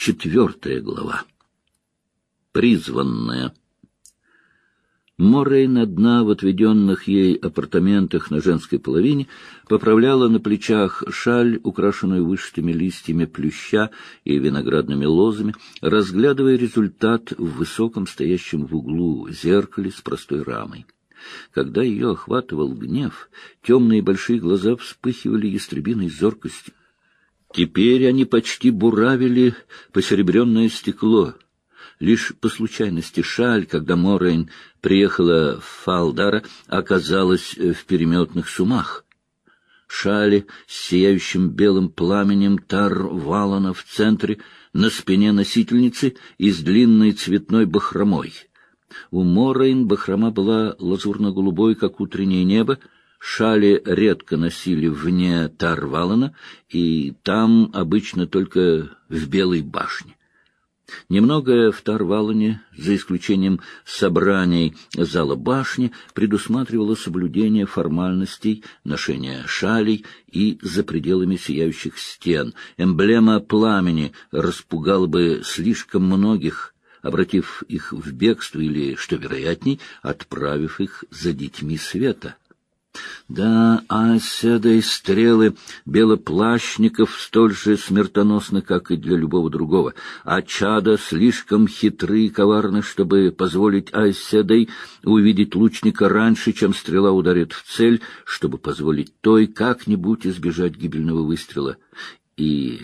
Четвертая глава. Призванная. Морейн одна в отведенных ей апартаментах на женской половине поправляла на плечах шаль, украшенную вышитыми листьями плюща и виноградными лозами, разглядывая результат в высоком стоящем в углу зеркале с простой рамой. Когда ее охватывал гнев, темные большие глаза вспыхивали ястребиной зоркостью. Теперь они почти буравили посеребренное стекло. Лишь по случайности шаль, когда Морейн приехала в Фалдара, оказалась в переметных сумах. Шали с сияющим белым пламенем тар-валана в центре, на спине носительницы и с длинной цветной бахромой. У Морейн бахрома была лазурно-голубой, как утреннее небо, Шали редко носили вне Тарвалана, и там обычно только в Белой башне. Немногое в Тарвалане, за исключением собраний зала башни, предусматривало соблюдение формальностей, ношения шалей и за пределами сияющих стен. Эмблема пламени распугала бы слишком многих, обратив их в бегство или, что вероятней, отправив их за детьми света. Да, а седой стрелы белоплащников столь же смертоносны, как и для любого другого, а чада слишком хитры и коварны, чтобы позволить Айседой увидеть лучника раньше, чем стрела ударит в цель, чтобы позволить той как-нибудь избежать гибельного выстрела. И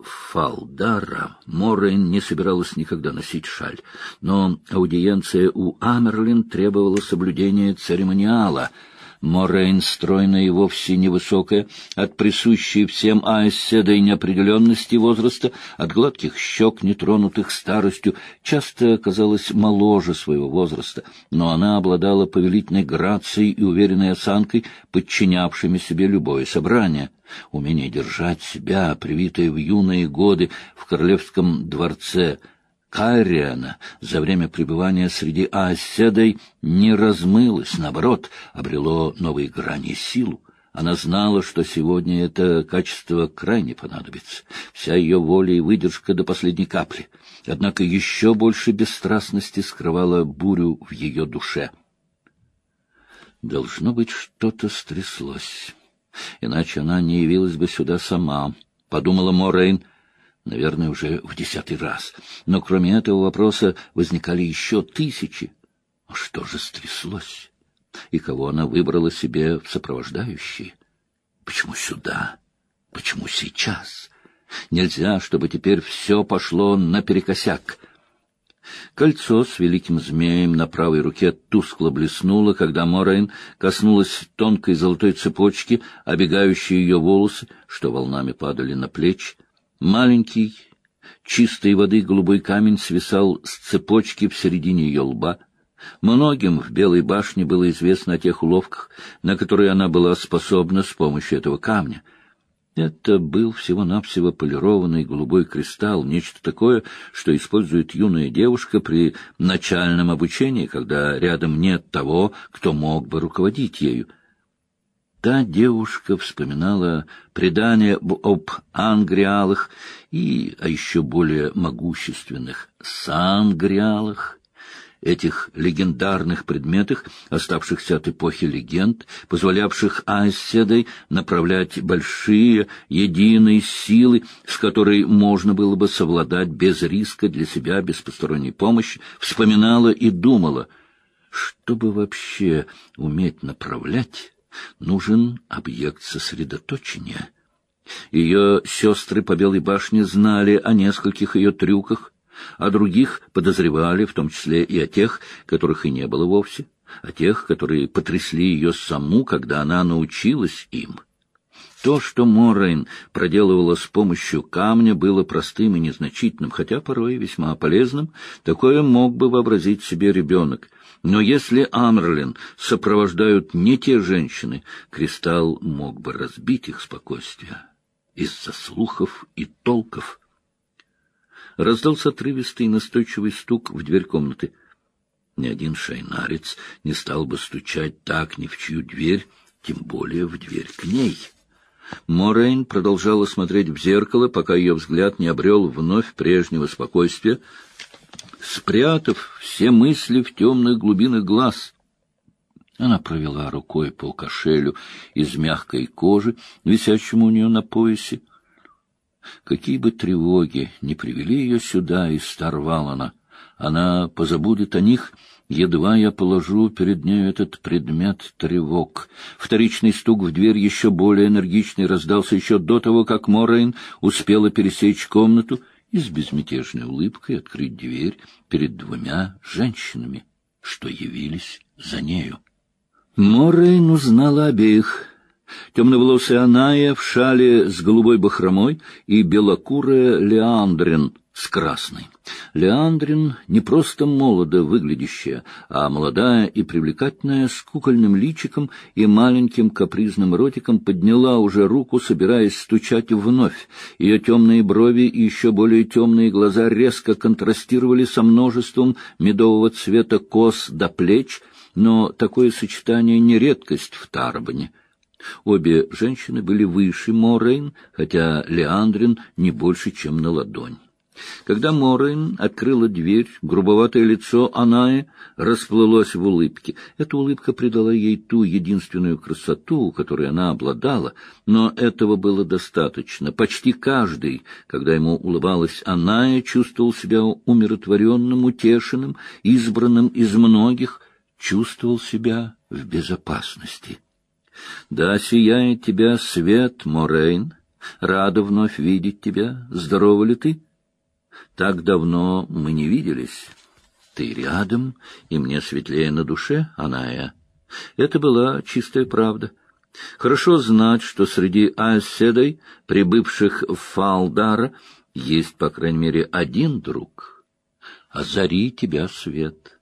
Фалдара Морейн не собиралась никогда носить шаль, но аудиенция у Амерлин требовала соблюдения церемониала — Морейн, стройная и вовсе невысокая, от присущей всем Айседой неопределенности возраста, от гладких щек, нетронутых старостью, часто казалась моложе своего возраста, но она обладала повелительной грацией и уверенной осанкой, подчинявшими себе любое собрание. Умение держать себя, привитое в юные годы в королевском дворце — Карриана за время пребывания среди Ааседой не размылось, наоборот, обрело новые грани и силу. Она знала, что сегодня это качество крайне понадобится. Вся ее воля и выдержка до последней капли. Однако еще больше бесстрастности скрывала бурю в ее душе. Должно быть, что-то стряслось. Иначе она не явилась бы сюда сама, — подумала Морейн, — наверное, уже в десятый раз. Но кроме этого вопроса возникали еще тысячи. А что же стряслось? И кого она выбрала себе в сопровождающие? Почему сюда? Почему сейчас? Нельзя, чтобы теперь все пошло наперекосяк. Кольцо с великим змеем на правой руке тускло блеснуло, когда Морейн коснулась тонкой золотой цепочки, обегающей ее волосы, что волнами падали на плечи. Маленький, чистой воды голубой камень свисал с цепочки в середине ее лба. Многим в Белой башне было известно о тех уловках, на которые она была способна с помощью этого камня. Это был всего-навсего полированный голубой кристалл, нечто такое, что использует юная девушка при начальном обучении, когда рядом нет того, кто мог бы руководить ею. Та девушка вспоминала предания об ангриалах и о еще более могущественных сангриалах, этих легендарных предметах, оставшихся от эпохи легенд, позволявших Айседой направлять большие, единые силы, с которой можно было бы совладать без риска для себя, без посторонней помощи, вспоминала и думала, чтобы вообще уметь направлять нужен объект сосредоточения. Ее сестры по Белой башне знали о нескольких ее трюках, а других подозревали, в том числе и о тех, которых и не было вовсе, о тех, которые потрясли ее саму, когда она научилась им. То, что Моррейн проделывала с помощью камня, было простым и незначительным, хотя порой весьма полезным. Такое мог бы вообразить себе ребенок. Но если Амерлин сопровождают не те женщины, кристалл мог бы разбить их спокойствие из-за слухов и толков. Раздался отрывистый настойчивый стук в дверь комнаты. Ни один шайнарец не стал бы стучать так ни в чью дверь, тем более в дверь к ней. Морейн продолжала смотреть в зеркало, пока ее взгляд не обрел вновь прежнего спокойствия, спрятав все мысли в темных глубинах глаз. Она провела рукой по кошелю из мягкой кожи, висящему у нее на поясе. Какие бы тревоги не привели ее сюда из Старвалана, она позабудет о них — Едва я положу перед нею этот предмет тревог. Вторичный стук в дверь еще более энергичный раздался еще до того, как Морейн успела пересечь комнату и с безмятежной улыбкой открыть дверь перед двумя женщинами, что явились за нею. Морейн узнала обеих. Темноволосая Аная в шале с голубой бахромой и белокурая Леандрин — с красной. Леандрин не просто молодо выглядящая, а молодая и привлекательная, с кукольным личиком и маленьким капризным ротиком подняла уже руку, собираясь стучать вновь. Ее темные брови и еще более темные глаза резко контрастировали со множеством медового цвета кос до плеч, но такое сочетание не редкость в Тарбане. Обе женщины были выше Морейн, хотя Леандрин не больше, чем на ладонь. Когда Морейн открыла дверь, грубоватое лицо Анаи расплылось в улыбке. Эта улыбка придала ей ту единственную красоту, которой она обладала, но этого было достаточно. Почти каждый, когда ему улыбалась Аная, чувствовал себя умиротворенным, утешенным, избранным из многих, чувствовал себя в безопасности. «Да сияет тебя свет, Морейн!» Рада вновь видеть тебя. Здорова ли ты? Так давно мы не виделись. Ты рядом, и мне светлее на душе, Аная. Это была чистая правда. Хорошо знать, что среди Айседой, прибывших в Фалдара, есть, по крайней мере, один друг. Озари тебя свет.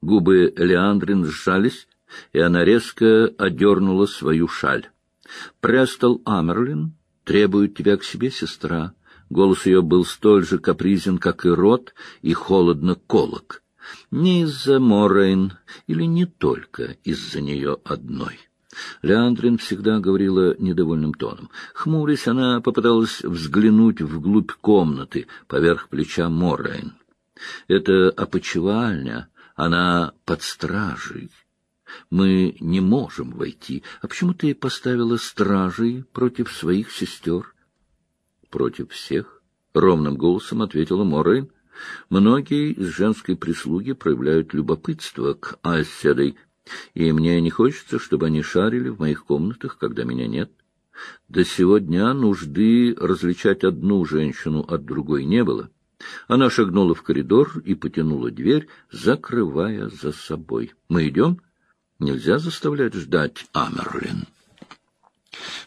Губы Леандрин сжались, и она резко одернула свою шаль. Престол Амерлин требует тебя к себе, сестра. Голос ее был столь же капризен, как и рот, и холодно колок. Не из-за Морейн, или не только из-за нее одной. Леандрин всегда говорила недовольным тоном. Хмурясь, она попыталась взглянуть вглубь комнаты, поверх плеча Морейн. Это опочивальня, она под стражей. Мы не можем войти. А почему ты поставила стражей против своих сестер? Против всех, — ровным голосом ответила Морейн. Многие из женской прислуги проявляют любопытство к Айседой, и мне не хочется, чтобы они шарили в моих комнатах, когда меня нет. До сего дня нужды различать одну женщину от другой не было. Она шагнула в коридор и потянула дверь, закрывая за собой. «Мы идем? Нельзя заставлять ждать Амерлин».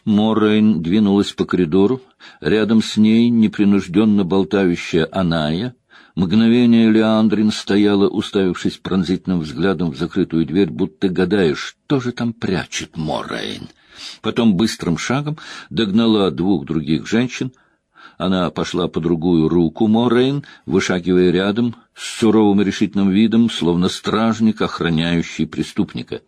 Моррейн двинулась по коридору. Рядом с ней непринужденно болтающая Аная. Мгновение Леандрин стояла, уставившись пронзительным взглядом в закрытую дверь, будто гадая, что же там прячет Моррейн. Потом быстрым шагом догнала двух других женщин — она пошла по другую руку Морейн, вышагивая рядом, с суровым решительным видом, словно стражник, охраняющий преступника.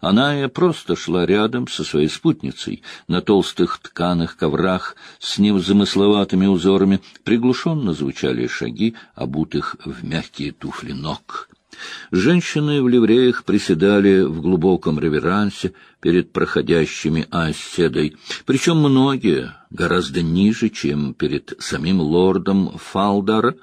Она и просто шла рядом со своей спутницей, на толстых тканых коврах с невзамысловатыми узорами, приглушенно звучали шаги, обутых в мягкие туфли ног. Женщины в ливреях приседали в глубоком реверансе перед проходящими оседой, причем многие гораздо ниже, чем перед самим лордом Фалдара,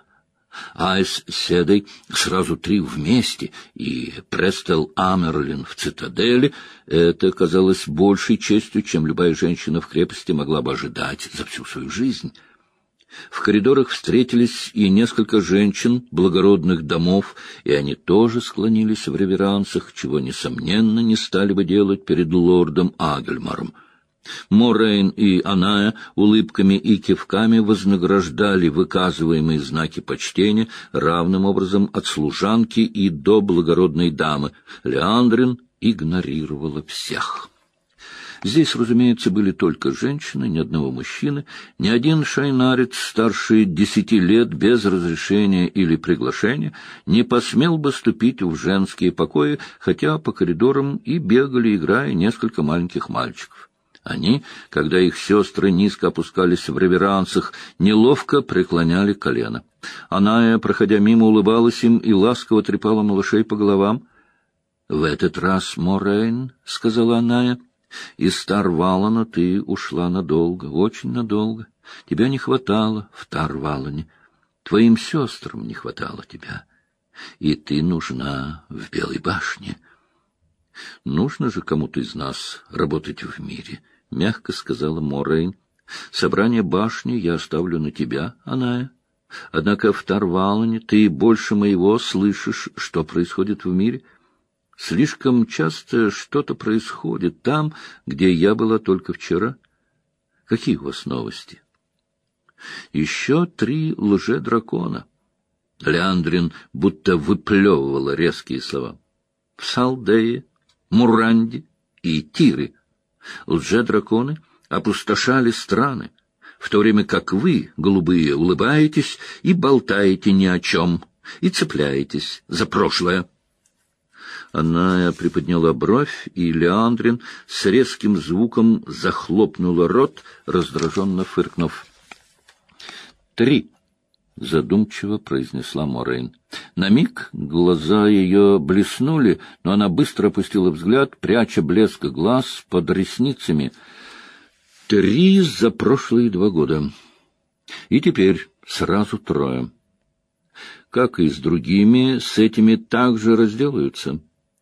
Айс Седой сразу три вместе, и Престел Амерлин в цитадели — это казалось большей честью, чем любая женщина в крепости могла бы ожидать за всю свою жизнь. В коридорах встретились и несколько женщин благородных домов, и они тоже склонились в реверансах, чего, несомненно, не стали бы делать перед лордом Агельмаром. Морейн и Аная улыбками и кивками вознаграждали выказываемые знаки почтения равным образом от служанки и до благородной дамы. Леандрин игнорировала всех. Здесь, разумеется, были только женщины, ни одного мужчины, ни один шайнарец старше десяти лет без разрешения или приглашения не посмел бы ступить в женские покои, хотя по коридорам и бегали, играя, несколько маленьких мальчиков. Они, когда их сестры низко опускались в реверансах, неловко преклоняли колено. Аная, проходя мимо, улыбалась им и ласково трепала малышей по головам. — В этот раз, Морейн, — сказала Аная, — из Тарвалана ты ушла надолго, очень надолго. Тебя не хватало в Тарвалане. Твоим сестрам не хватало тебя. И ты нужна в Белой башне. Нужно же кому-то из нас работать в мире —— мягко сказала Морейн. — Собрание башни я оставлю на тебя, Аная. Однако в Тарвалане ты больше моего слышишь, что происходит в мире. Слишком часто что-то происходит там, где я была только вчера. Какие у вас новости? Еще три лже-дракона. Леандрин будто выплевывала резкие слова. В Салдее, Муранде и Тире — Лже-драконы опустошали страны, в то время как вы, голубые, улыбаетесь и болтаете ни о чем, и цепляетесь за прошлое. Она приподняла бровь, и Леандрин с резким звуком захлопнула рот, раздраженно фыркнув. «Три!» — задумчиво произнесла Морейн. На миг глаза ее блеснули, но она быстро опустила взгляд, пряча блеск глаз под ресницами. Три за прошлые два года. И теперь сразу трое. Как и с другими, с этими также разделаются.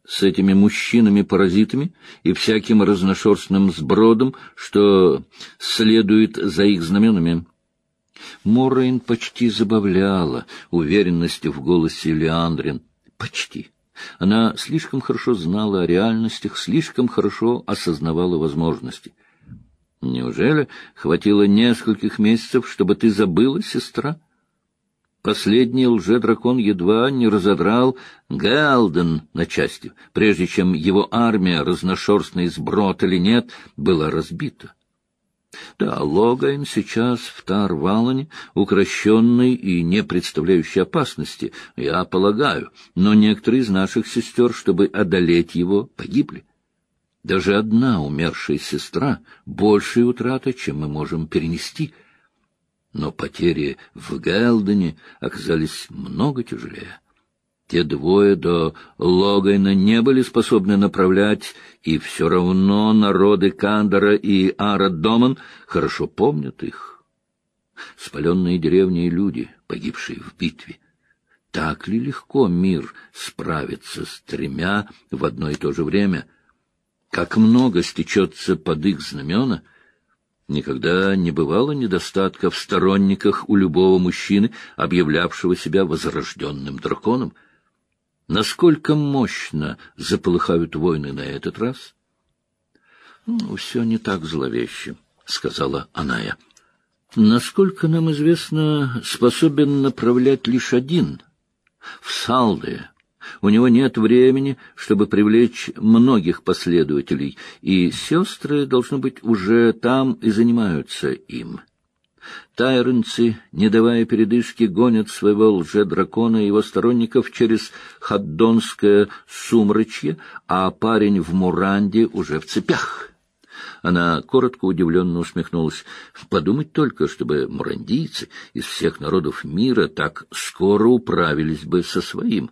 С этими мужчинами-паразитами и всяким разношерстным сбродом, что следует за их знаменами. Моррейн почти забавляла уверенность в голосе Леандрин. Почти. Она слишком хорошо знала о реальностях, слишком хорошо осознавала возможности. Неужели хватило нескольких месяцев, чтобы ты забыла, сестра? Последний лже-дракон едва не разодрал Галден на части, прежде чем его армия, разношерстный сброд или нет, была разбита. Да, Логайн сейчас в Тарвалане, укращенный и не представляющий опасности, я полагаю, но некоторые из наших сестер, чтобы одолеть его, погибли. Даже одна умершая сестра — большая утрата, чем мы можем перенести. Но потери в Гэлдене оказались много тяжелее. Те двое до Логайна не были способны направлять, и все равно народы Кандора и Арадоман хорошо помнят их. Спаленные деревни и люди, погибшие в битве. Так ли легко мир справится с тремя в одно и то же время? Как много стечется под их знамена — Никогда не бывало недостатка в сторонниках у любого мужчины, объявлявшего себя возрожденным драконом — Насколько мощно заполыхают войны на этот раз? — Ну, все не так зловеще, — сказала Аная. — Насколько нам известно, способен направлять лишь один — в Салде. У него нет времени, чтобы привлечь многих последователей, и сестры, должно быть, уже там и занимаются им. Тайренцы, не давая передышки, гонят своего лже-дракона и его сторонников через Хаддонское сумрачье, а парень в Муранде уже в цепях. Она коротко удивленно усмехнулась. Подумать только, чтобы мурандийцы из всех народов мира так скоро управились бы со своим.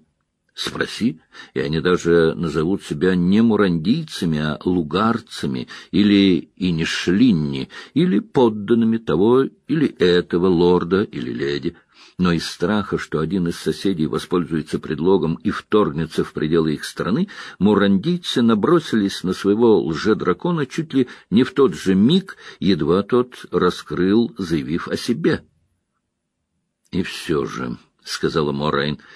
Спроси, и они даже назовут себя не мурандийцами, а лугарцами или инишлинни, или подданными того или этого лорда или леди. Но из страха, что один из соседей воспользуется предлогом и вторгнется в пределы их страны, мурандийцы набросились на своего лже-дракона чуть ли не в тот же миг, едва тот раскрыл, заявив о себе. — И все же, — сказала Морейн, —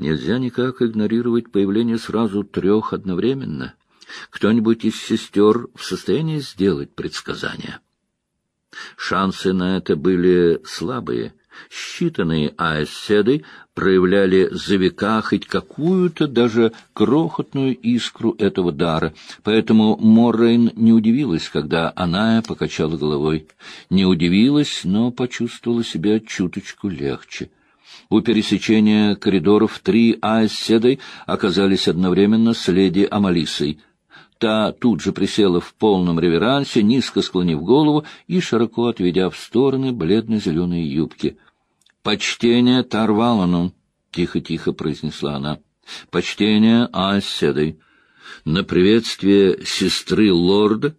Нельзя никак игнорировать появление сразу трех одновременно. Кто-нибудь из сестер в состоянии сделать предсказания? Шансы на это были слабые. Считанные аэсседы проявляли за века хоть какую-то даже крохотную искру этого дара, поэтому Моррейн не удивилась, когда Аная покачала головой. Не удивилась, но почувствовала себя чуточку легче. У пересечения коридоров три Аэсседой оказались одновременно с леди Амалисой. Та тут же присела в полном реверансе, низко склонив голову и широко отведя в стороны бледно-зеленые юбки. «Почтение Тарвалану!» — тихо-тихо произнесла она. «Почтение Аседой!» На приветствие сестры лорда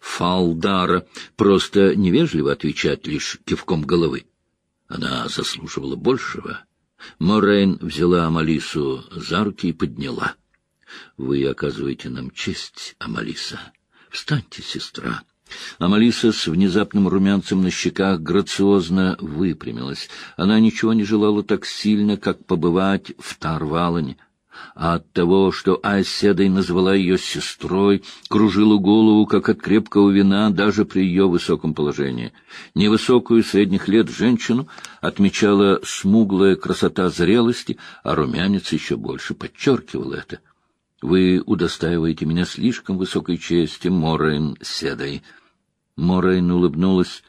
Фалдара просто невежливо отвечать лишь кивком головы. Она заслуживала большего. Морейн взяла Амалису за руки и подняла. — Вы оказываете нам честь, Амалиса. Встаньте, сестра. Амалиса с внезапным румянцем на щеках грациозно выпрямилась. Она ничего не желала так сильно, как побывать в Тарвалане а от того, что Айседой назвала ее сестрой, кружила голову, как от крепкого вина, даже при ее высоком положении. Невысокую средних лет женщину отмечала смуглая красота зрелости, а румянец еще больше подчеркивал это. «Вы удостаиваете меня слишком высокой чести, Морейн Седой». Морейн улыбнулась.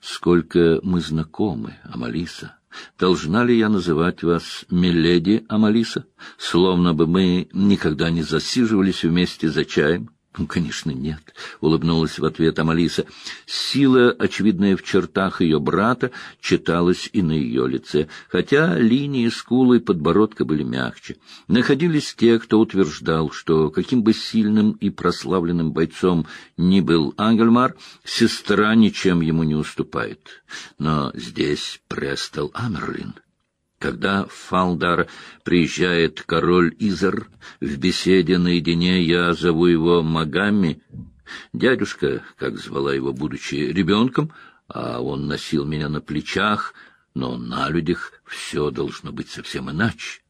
«Сколько мы знакомы, Амалиса». Должна ли я называть вас Миледи Амалиса, словно бы мы никогда не засиживались вместе за чаем? Ну, конечно, нет, — улыбнулась в ответ Амалиса. Сила, очевидная в чертах ее брата, читалась и на ее лице, хотя линии скулы и подбородка были мягче. Находились те, кто утверждал, что каким бы сильным и прославленным бойцом ни был Ангельмар, сестра ничем ему не уступает. Но здесь Престол Амерлин. Когда в Фалдар приезжает король Изер, в беседе наедине я зову его Магами. Дядюшка, как звала его, будучи ребенком, а он носил меня на плечах, но на людях все должно быть совсем иначе.